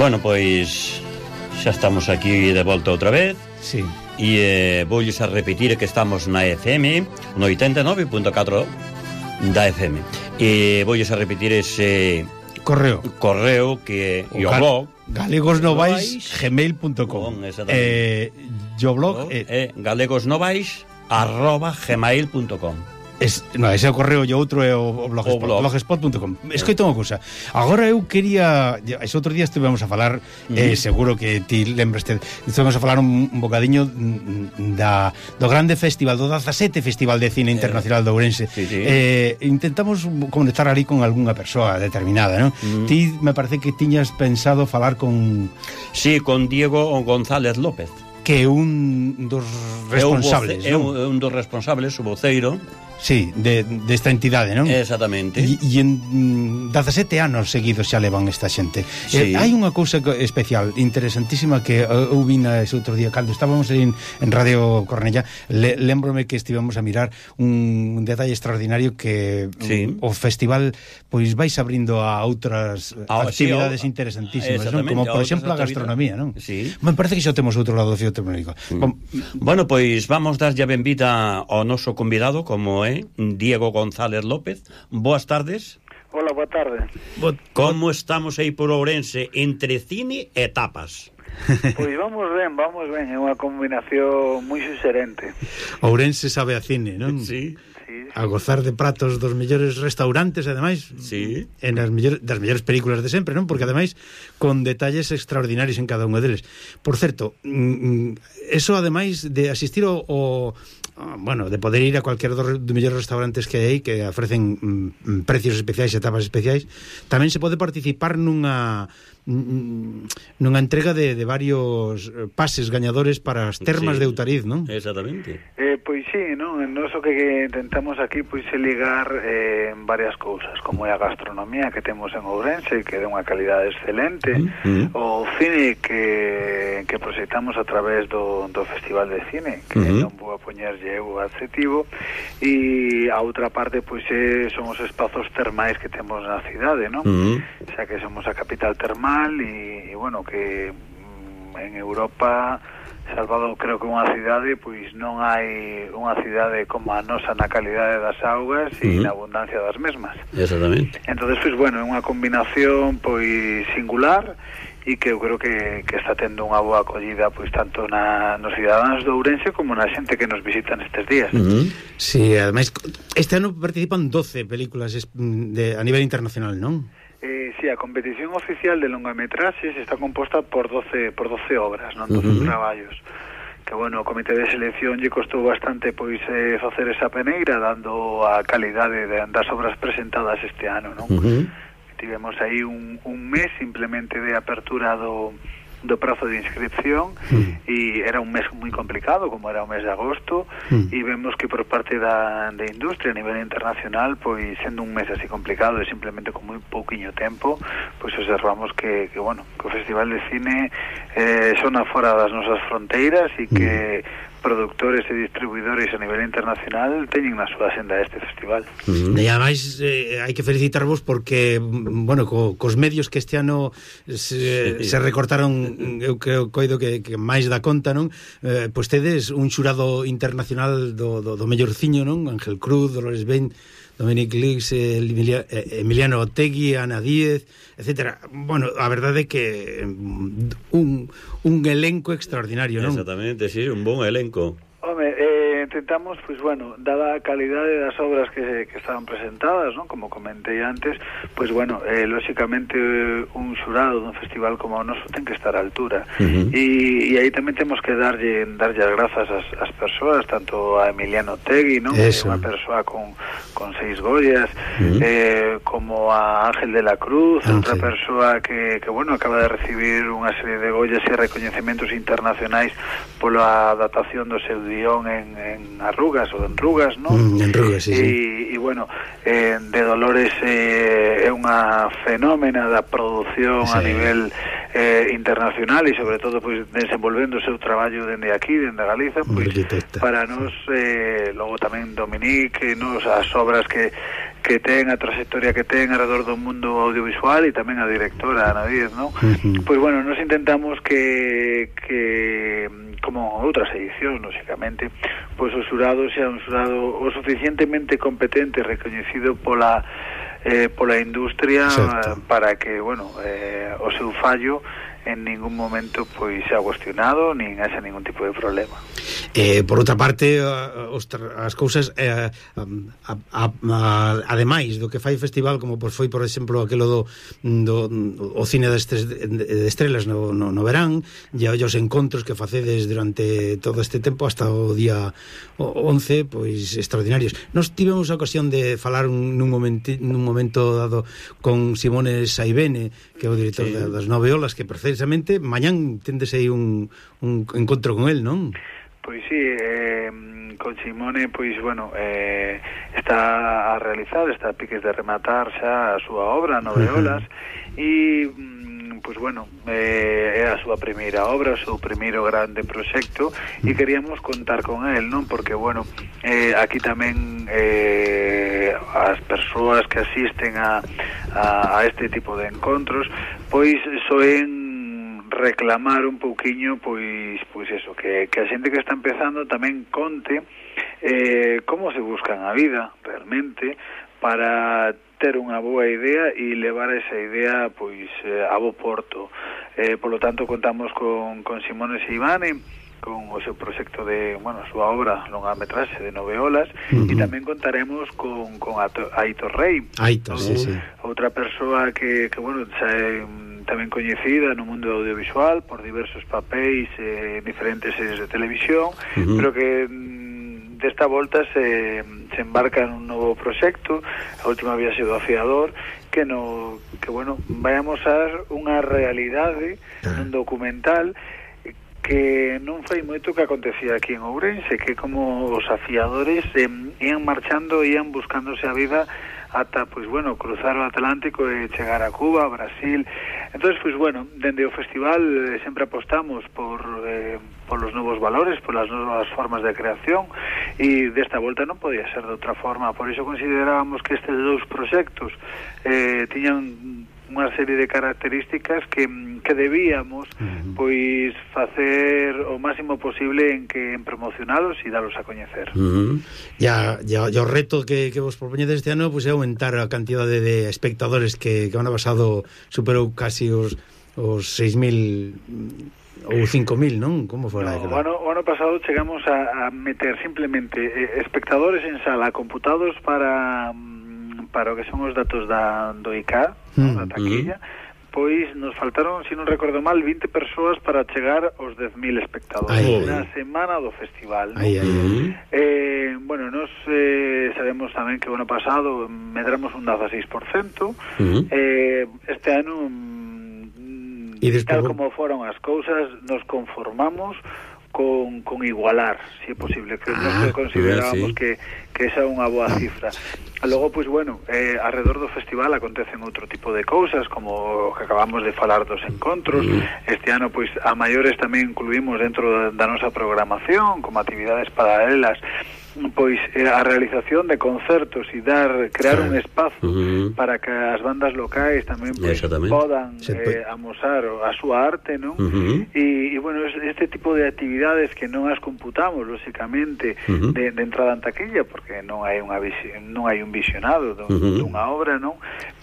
Bueno, pois xa estamos aquí de volta outra vez. Sí. E eh, voulles a repetir que estamos na FM, no 89.4 da FM. E voulles a repetir ese correo correo que o, gal... blog galegosnovais gmail.com eh, yo blog eh, eh, galegosnovais arroba gmail.com Es, no, ese é o correo e outro é o, o blogspot.com blog. blogspot Escoitón cousa Agora eu quería Ese outro día estivemos a falar mm. eh, Seguro que ti lembraste, Estivemos a falar un, un bocadiño da, Do grande festival Do 17 Festival de Cine eh. Internacional eh, de Ourense sí, sí. Eh, Intentamos conectar ali con algunha persoa determinada ¿no? Mm. Ti me parece que tiñas pensado falar con Sí, con Diego González López que é un dos responsables, é un, voce, non? é un dos responsables, o voceiro Sí, de, desta de entidade, non? Exactamente. E, e en mm, 17 anos seguidos xa levan esta xente. Eh, sí. Eh, hai unha cousa especial, interesantísima que eh, eu vina ese outro día cando estábamos en, en Radio Cornella, le, lembrome que estivemos a mirar un, un detalle extraordinario que sí. o festival pois vais abrindo a outras ah, actividades sí, o... interesantísimas, non? Como por exemplo a gastronomía, non? Sí. Me parece que xa temos outro lado do fio tecnológico. Mm. Bueno, pois vamos darlle a benvida ao noso convidado como é eh? Diego González López. Boas tardes. Hola, boa tarde. Bo... Como estamos aí por Ourense entre cine e tapas? Pois vamos ben, vamos ben, é unha combinación moi suxerente. Ourense sabe a cine, non? Sí. sí. A gozar de pratos dos mellores restaurantes, ademais, sí. en as mellores, das mellores películas de sempre, non? Porque, ademais, con detalles extraordinarios en cada unha deles. Por certo, mm, mm, eso, ademais, de asistir ao, ao, Ah, bueno, de poder ir a cualquier dos dos mellores restaurantes que hai que ofrecen mm, mm precios especiais e tapas especiais, tamén se pode participar nunha mm, mm, nunha entrega de, de varios eh, pases gañadores para as termas sí, de Utariz, non? Exactamente. Eh, pois sí, non? En noso que intentamos aquí pois é ligar eh, varias cousas, como é a gastronomía que temos en Ourense, que é de unha calidade excelente, mm -hmm. o cine que, que proxectamos a través do, do Festival de Cine, que mm -hmm. non vou a poñerlle é o adjetivo e a outra parte pois é, son os espazos termais que temos na cidade, non? Uh -huh. Xa que somos a capital termal e, e bueno, que mm, en Europa Salvador creo que unha cidade pois non hai unha cidade como a nosa na calidade das augas e uh -huh. na abundancia das mesmas. Exactamente. Entonces pois bueno, é unha combinación pois singular e que eu creo que, que está tendo unha boa acollida pois tanto na, nos cidadáns do Ourense como na xente que nos visitan estes días. Mm. Sí, ademais, este ano participan 12 películas de, a nivel internacional, non? Eh, sí, a competición oficial de longametraxes está composta por 12 por 12 obras, non 12 uh traballos que bueno, o comité de selección lle costou bastante pois eh, facer esa peneira dando a calidade de, das obras presentadas este ano, non? Uh tivemos aí un, un mes simplemente de apertura do, do prazo de inscripción mm. e era un mes moi complicado como era o mes de agosto mm. e vemos que por parte da, da industria a nivel internacional pois sendo un mes así complicado e simplemente con moi pouquiño tempo pois observamos que, que bueno que o Festival de Cine eh, son fora das nosas fronteiras e que mm productores e distribuidores a nivel internacional teñen na súa senda este festival. Mm. E ademais eh, hai que felicitarvos porque bueno, co, cos medios que este ano se, sí. se recortaron mm, eu creo coido que, que máis da conta, non? Eh, pois tedes un xurado internacional do, do, do mellorciño, non? Ángel Cruz, Dolores Ben, Dominic Gliggs, Emiliano Otegui, Ana Díez, etcétera. Bueno, a verdade é que mm, un, un elenco extraordinario, non? Exactamente, sí, un bon elenco. Home, eh, que intentamos, pois, pues, bueno, dada a calidade das obras que, que estaban presentadas, non? como comentei antes, pois, pues, bueno, eh, lóxicamente eh, un xurado dun festival como o noso ten que estar a altura. Uh -huh. E, e aí tamén temos que darlle, eh, darlle as grazas ás, ás persoas, tanto a Emiliano Tegui, non? Eso. unha persoa con, con seis Goyas, uh -huh. eh, como a Ángel de la Cruz, ah, outra sí. persoa que, que, bueno, acaba de recibir unha serie de Goyas e recoñecementos internacionais pola adaptación do seu guión en, en en arrugas ou en rugas, non? Mm, en rugas, sí, e, sí. E, bueno, eh, de Dolores eh, é unha fenómena da produción sí. a nivel eh, internacional e sobre todo pois desenvolvendo o seu traballo dende aquí, dende Galiza, pois para nos eh, logo tamén Dominique, nos as obras que que ten a trayectoria que ten alrededor do mundo audiovisual e tamén a directora Ana Díez, non? Uh -huh. Pois bueno, nos intentamos que que como outras edicións, lógicamente, pois o xurado sea un xurado o suficientemente competente recoñecido pola eh, pola industria sí. Eh, para que, bueno, eh, o seu fallo en ningún momento pois ha cuestionado nin haxa ningún tipo de problema. Eh, por outra parte, eh, os, as cousas eh, a, a, a, ademais do que fai festival como pois foi por exemplo aquilo do, do o cine de, estres, de estrelas no, no, no verán, e os encontros que facedes durante todo este tempo hasta o día 11, pois extraordinarios. Nos tivemos a ocasión de falar un, nun, momento, nun momento dado con Simone Saibene, que é o director sí. das Noveolas, que precisamente mañán tendes aí un, un encontro con el, non? Pois sí, eh, con Simone, pois, bueno, eh, está a realizar, está a piques de rematar xa a súa obra, Nove Olas, e, mm, pois, bueno, eh, é a súa primeira obra, o seu primeiro grande proxecto, e queríamos contar con el, non? Porque, bueno, eh, aquí tamén eh, as persoas que asisten a, a, a este tipo de encontros, pois, soen reclamar un pouquiño pois pois eso, que, que a xente que está empezando tamén conte eh, como se buscan a vida realmente para ter unha boa idea e levar esa idea pois eh, a bo porto. Eh, por lo tanto contamos con, con Simone Seivane con o seu proxecto de, bueno, a súa obra longa metraxe de nove olas uh -huh. e tamén contaremos con, con Aitor Rey Aitor, sí, sí. outra persoa que, que bueno, xa é tamén coñecida no mundo audiovisual por diversos papéis eh, diferentes series de televisión, uh -huh. pero que mm, desta volta se, se embarca en un novo proxecto, a última viaxe do afiador, que no que bueno, vai a mostrar unha realidade nun eh. documental que non foi moito que acontecía aquí en Ourense, que como os afiadores eh, ian marchando, ian buscándose a vida ata, pois bueno, cruzar o Atlántico e chegar a Cuba, a Brasil. Entonces, pois bueno, dende o festival eh, sempre apostamos por eh, por os novos valores, por as novas formas de creación e desta volta non podía ser de outra forma, por iso considerábamos que estes dous proxectos eh, tiñan unha serie de características que, mm, que debíamos uh -huh. pois facer o máximo posible en que en promocionalos e dalos a coñecer. Uh -huh. Ya, ya, ya o reto que, que vos propoñedes este ano pois é aumentar a cantidade de espectadores que, que ano pasado superou casi os os 6000 mm, ou 5.000, non? Como fora? No, o, ano, o ano pasado chegamos a, a meter simplemente eh, espectadores en sala computados para mm, para o que son os datos da, do ICA mm, na taquilla, mm. pois nos faltaron, se si non recordo mal, 20 persoas para chegar aos 10.000 espectadores ay, na ay. semana do festival. Ay, ay. Eh, bueno, nos eh, sabemos tamén que o ano pasado medramos un 16%, mm. eh, este ano mm, E despois... Tal como foron as cousas, nos conformamos con, con igualar, se si é posible, que ah, nós considerábamos sí. que, que esa é unha boa cifra. Logo, pois, pues, bueno, eh, alrededor do festival acontecen outro tipo de cousas, como que acabamos de falar dos encontros. Mm. Este ano, pois, pues, a maiores tamén incluímos dentro da, da nosa programación, como actividades paralelas, pois eh, a realización de concertos e dar crear ah, un espazo uh -huh. para que as bandas locais tamén pois, podan eh, amosar a súa arte, non? Uh -huh. e, e bueno, este tipo de actividades que non as computamos lógicamente uh -huh. de, de entrada en taquilla porque non hai unha non hai un visionado dun, uh -huh. dunha obra, non?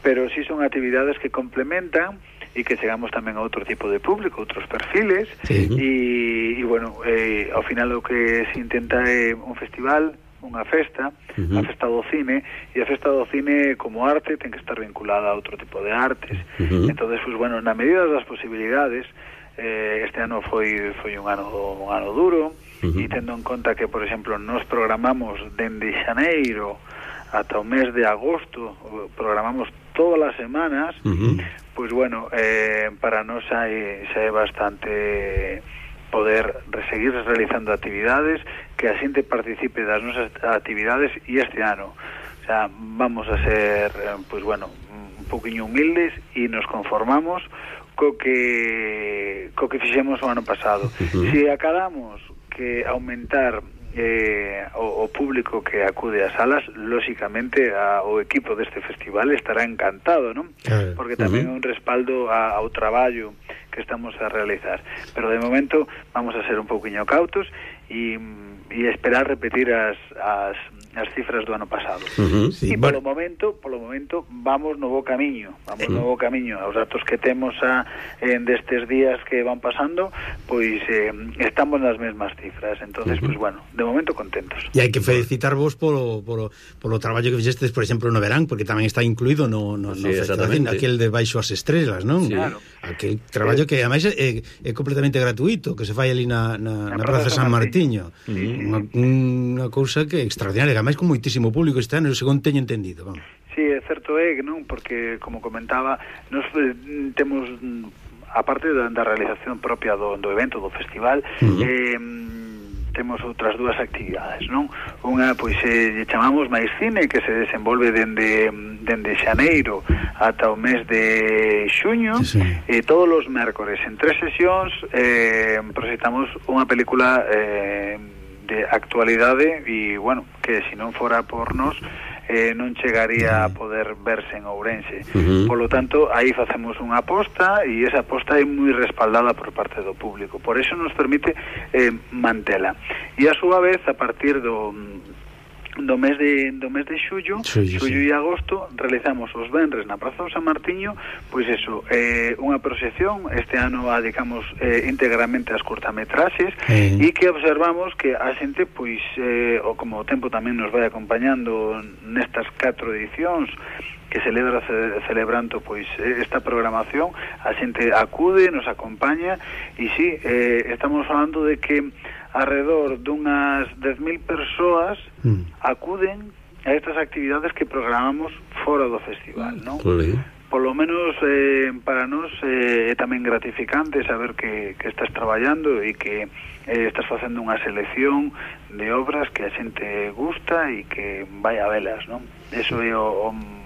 Pero si sí son actividades que complementan e que chegamos tamén a outro tipo de público, outros perfiles sí. e, e bueno, eh, ao final o que se intenta é un festival unha festa, uh -huh. a festa do cine e a festa do cine como arte ten que estar vinculada a outro tipo de artes uh -huh. entonces, pues, bueno, na medida das posibilidades eh, este ano foi foi un ano un ano duro uh -huh. e tendo en conta que, por exemplo, nos programamos dende xaneiro ata o mes de agosto programamos todas as semanas uh -huh pois bueno, eh, para nós hai, xa é bastante poder seguir realizando actividades, que a xente participe das nosas actividades e este ano O sea, vamos a ser, pois bueno, un poquinho humildes e nos conformamos co que co que fixemos o ano pasado. Uh -huh. Se acabamos que aumentar eh, o, o público que acude ás salas, lóxicamente a, o equipo deste festival estará encantado, non? Claro. Porque tamén é uh -huh. un respaldo a, ao traballo que estamos a realizar. Pero de momento vamos a ser un pouquiño cautos e, mm, e esperar repetir as, as nas cifras do ano pasado. Uh -huh, sí, e polo bueno. momento, polo momento vamos no bo camiño, vamos uh -huh. no bo camiño. Os datos que temos a en eh, destes días que van pasando, pois eh, estamos nas mesmas cifras. Entonces, uh -huh. pois bueno, de momento contentos. E hai que felicitarvos polo, polo, polo traballo que fixestes, por exemplo, no verán, porque tamén está incluído no, no, sí, no festival, aquel de Baixo as Estrelas, non? Sí. Claro. Aquel traballo eh. que, ademais, é, é completamente gratuito, que se fai ali na, na, na, na Praza, San Martiño. Martiño. Unha, unha cousa que extraordinariamente ademais con moitísimo público este ano, según teño entendido, vamos. Sí, é certo é, non, porque como comentaba, nos eh, temos aparte da, da realización propia do, do evento, do festival, uh -huh. eh, temos outras dúas actividades, non? Unha, pois, eh, chamamos máis cine, que se desenvolve dende, dende xaneiro ata o mes de xuño, sí, sí. e eh, todos os mércores, en tres sesións, eh, proxectamos unha película... Eh, de actualidade e, bueno, que se non fora por nos eh, non chegaría a poder verse en Ourense. Uh -huh. Por lo tanto, aí facemos unha aposta e esa aposta é moi respaldada por parte do público. Por eso nos permite eh, mantela. E a súa vez, a partir do do mes de, do mes de xullo, xullo, xullo sí. e agosto realizamos os venres na Praza do San Martiño pois eso, eh, unha proxección este ano a dedicamos eh, íntegramente as cortametraxes eh. e que observamos que a xente pois eh, o como o tempo tamén nos vai acompañando nestas catro edicións que celebra ce, celebrando pois eh, esta programación, a xente acude, nos acompaña e si sí, eh, estamos falando de que alrededor dunhas 10.000 persoas mm. acuden a estas actividades que programamos fora do festival, non? Por Polo menos eh, para nós eh, é tamén gratificante saber que, que estás traballando e que eh, estás facendo unha selección de obras que a xente gusta e que vai a velas, non? Eso é o, o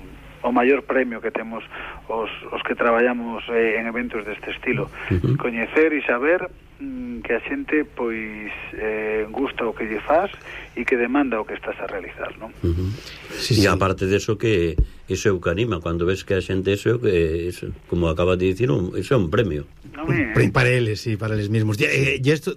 o maior premio que temos os, os que traballamos eh, en eventos deste estilo. Uh -huh. Coñecer e saber mm, que a xente pois eh, gusta o que lle faz e que demanda o que estás a realizar, non? Uh -huh. sí, e sí. aparte eso que iso é o que anima, cando ves que a xente iso que iso, como acabas de dicir, un, iso é un premio. Non é... Eh? Para eles, sí, para eles mesmos. E eh, isto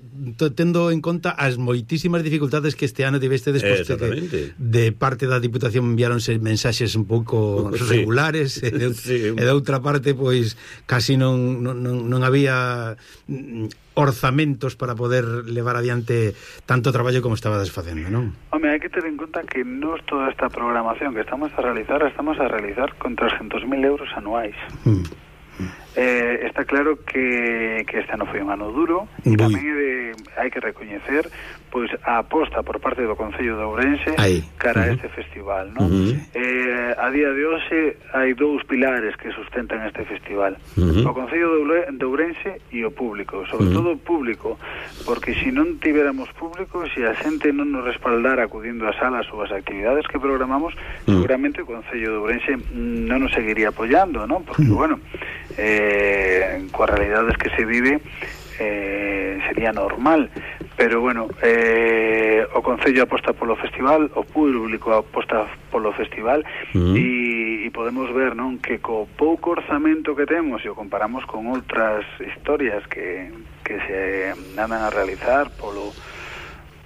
tendo en conta as moitísimas dificultades que este ano tiveste despois de, de parte da Diputación enviaronse mensaxes un pouco regulares e, de, sí. e de outra parte pois casi non, non, non había orzamentos para poder levar adiante tanto traballo como estabades facendo, non? Home, hai que ter en conta que nos toda esta programación que estamos a realizar, estamos a realizar con 300.000 euros anuais. Mm. Eh, está claro que, que este ano foi un ano duro e tamén de, eh, hai que recoñecer pois a aposta por parte do Concello de Ourense Aí. cara uh -huh. a este festival non? Uh -huh. eh, a día de hoxe hai dous pilares que sustentan este festival uh -huh. o Concello de Ourense e o público sobre uh -huh. todo o público porque se non tiveramos público se a xente non nos respaldara acudindo ás salas ou ás actividades que programamos uh -huh. seguramente o Concello de Ourense mm, non nos seguiría apoiando non? porque uh -huh. bueno eh, coas realidades que se vive eh, sería normal pero bueno eh, o Concello aposta polo festival o público aposta polo festival uh -huh. e, podemos ver non que co pouco orzamento que temos e o comparamos con outras historias que, que se andan a realizar polo,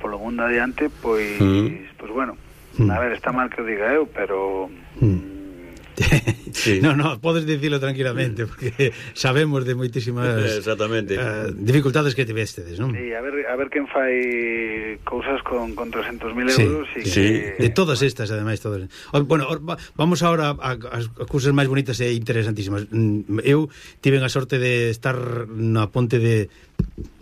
polo mundo adiante pois, uh -huh. pois bueno, uh -huh. a ver, está mal que o diga eu pero... Uh -huh sí. No, no, podes dicilo tranquilamente porque sabemos de moitísimas Exactamente. Uh, dificultades que tivestedes, non? Sí, a ver, a ver quen fai cousas con, con 300.000 euros sí. sí. Que... De todas estas, ademais todas. Bueno, vamos agora ás cousas máis bonitas e interesantísimas. Mm, eu tiven a sorte de estar na ponte de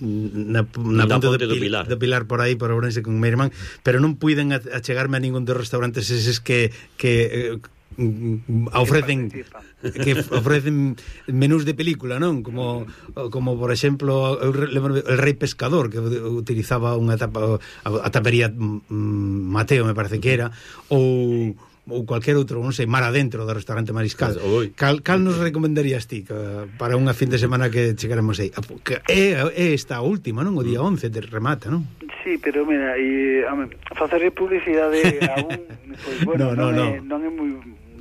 na, na, na ponte do, do Pilar. do Pilar por aí, por Ourense con Meirman, pero non puiden achegarme a ningún dos restaurantes eses que que eh, ofrecen que ofrecen menús de película, non? Como como por exemplo el rei pescador que utilizaba unha tapa a tapería mm, mm, Mateo, me parece que era, ou ou cualquier outro, non sei, mar adentro do restaurante Mariscal. Pues, cal, cal nos recomendarías ti que, para unha fin de semana que chegaremos aí? Ah, que é, é esta última, non? O día mm. 11 de remata, non? Sí, pero mira, e, facer publicidade a un... Pues, pois, bueno, no, no, non, no. É, non é moi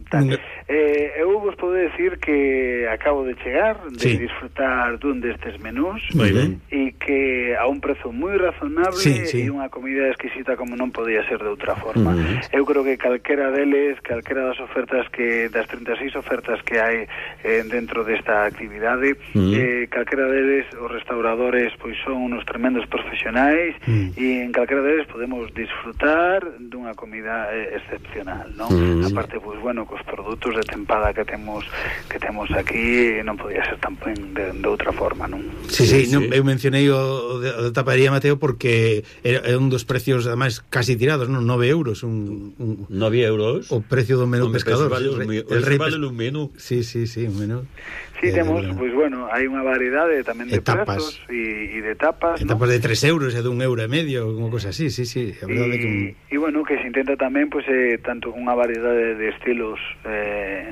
tal. Eh, eu vos podo decir que acabo de chegar, de sí. disfrutar dun destes menús e que a un prezo moi razonable sí, sí. e unha comida exquisita como non podía ser de outra forma. Mm. Eu creo que calquera deles, calquera das ofertas que das 36 ofertas que hai eh, dentro desta actividade, mm. eh, calquera deles os restauradores pois son unos tremendos profesionais mm. e en calquera deles podemos disfrutar dunha comida eh, excepcional, non? Mm. Aparte pois bueno, cos produtos de tempada que temos que temos aquí non podía ser tan de, de outra forma, non? Sí, sí, sí. Non, eu mencionei o, o da taparía Mateo porque é un dos precios además casi tirados, non? 9 euros un, un 9 euros o precio do menú pescador vale un, el, el rei vale un menú Sí, sí, sí, un menú Sí, eh, temos, pois pues, bueno, hai unha variedade tamén de etapas. prazos e, e de etapas, Etapas ¿no? de 3 euros e de 1 euro e medio, unha cosa así, sí, sí. E, que... e bueno, que se intenta tamén, pois, pues, eh, tanto unha variedade de estilos eh,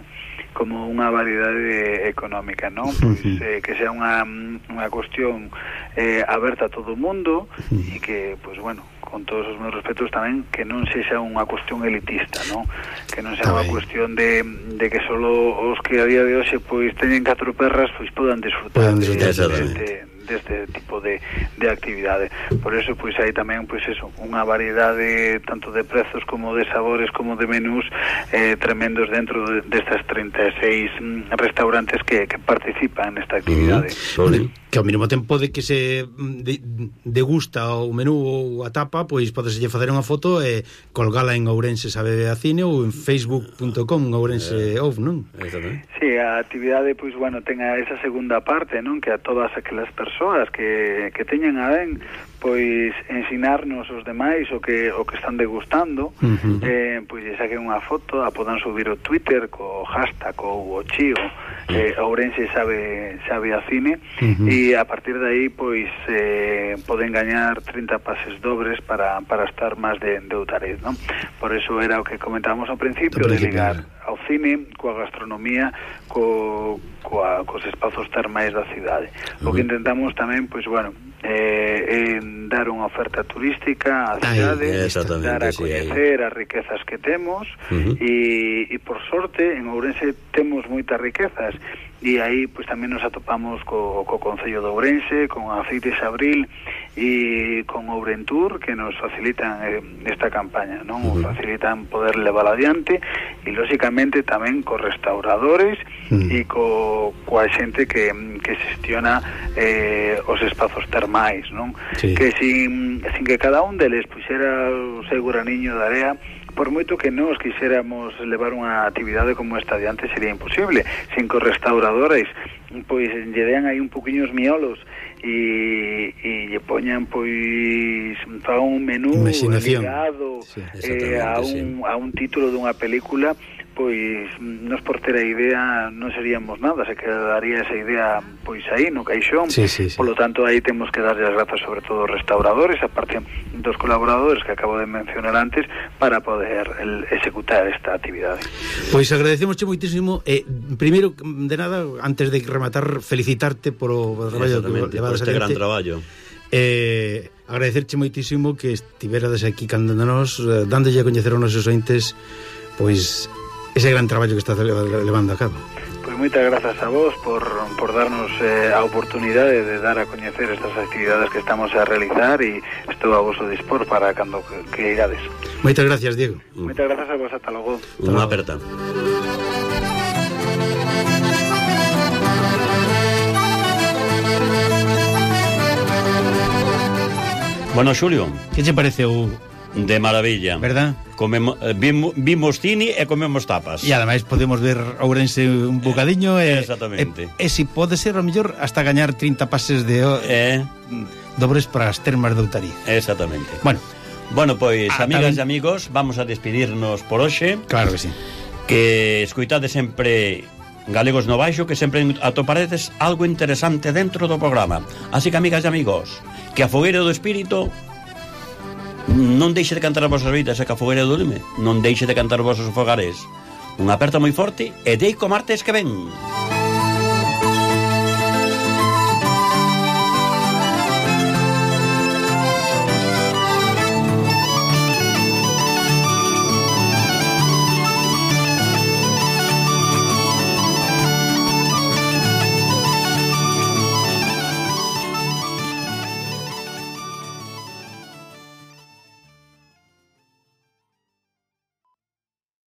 como unha variedade económica, non? Pois, pues, eh, que sea unha, mm, unha cuestión eh, aberta a todo o mundo e que, pois, bueno, con todos os meus respetos tamén que non sexa unha cuestión elitista, non? Que non sexa unha cuestión de, de que solo os que a día de hoxe pois teñen catro perras pois podan disfrutar, podan disfrutar de, de, de, deste tipo de, de actividade. Por eso, pois, hai tamén, pois, eso, unha variedade tanto de prezos como de sabores como de menús eh, tremendos dentro de, destas 36 mm, restaurantes que, que participan nesta actividade. Uh -huh. Que ao mínimo tempo de que se mm, de, degusta o menú ou a tapa, pois podeselle facer unha foto e colgala en Ourense Sabe a Cine ou en facebook.com Ourense eh, Off, non? Si, sí, a actividade, pois, bueno, ten esa segunda parte, non? Que a todas aquelas persoas persoas que, que teñen a ben pois ensinarnos os demais o que o que están degustando, uh -huh. eh, pois lle saquen unha foto, a podan subir o Twitter co hashtag ou o chío eh, Ourense sabe sabe a cine uh -huh. e a partir de aí pois eh, poden gañar 30 pases dobres para, para estar máis de, de Utarez, non? Por eso era o que comentábamos ao principio, de ligar ao cine, coa gastronomía, co, coa, cos espazos termais da cidade. O que intentamos tamén, pois, bueno, eh, en dar unha oferta turística á cidade, dar a coñecer sí, as riquezas que temos e, uh -huh. e por sorte en Ourense temos moitas riquezas e aí pois tamén nos atopamos co, co Concello de Ourense, con Aceites Abril e con Ourentur que nos facilitan eh, esta campaña, non? Uh -huh. Facilitan poder levar adiante e lóxicamente tamén co restauradores uh -huh. e co coa xente que, que xestiona eh, os espazos termais, non? Sí. Que sin, sin que cada un deles puxera o seu graniño de area por moito que nos quixéramos levar unha actividade como esta adiante sería imposible, sin co restauradores pois lle dean aí un poquinho os miolos e, e lle poñan pois fa un menú ligado sí, eh, a, un, sí. a un título dunha película pois nos por ter a idea non seríamos nada, se quedaría esa idea pois aí no caixón. Sí, sí, sí. Por lo tanto, aí temos que darlle as grazas sobre todo aos restauradores, a parte dos colaboradores que acabo de mencionar antes para poder el, executar esta actividade. Pois agradecemosche moitísimo e eh, primeiro de nada, antes de rematar, felicitarte por o traballo que levades este gran traballo. Eh, agradecerche moitísimo que estiverades aquí cando nos eh, dándolle a coñecer aos nosos ointes pois ese gran traballo que está levando a cabo. Pois moitas grazas a vos por, por darnos eh, a oportunidade de dar a coñecer estas actividades que estamos a realizar e estou a vosso dispor para cando que, que irades. Moitas gracias, Diego. Moitas grazas a vos, ata logo. Unha aperta. Bueno, Xulio, que che pareceu? De maravilla. ¿Verdad? comemo, eh, vimo, vimos cine e comemos tapas. E ademais podemos ver Ourense un bocadiño eh, e, Exactamente. E, e, si pode ser o mellor hasta gañar 30 pases de eh. dobres para as termas de Outariz. Exactamente. Bueno, bueno pois, ah, amigas tamén... e amigos, vamos a despedirnos por hoxe. Claro que sí. Que escoitade sempre Galegos no Baixo que sempre atoparedes algo interesante dentro do programa. Así que, amigas e amigos, que a fogueira do espírito non deixe de cantar as vosas vidas e que a fogueira do lume, non deixe de cantar os vosos fogares. Unha aperta moi forte e deico martes que ven.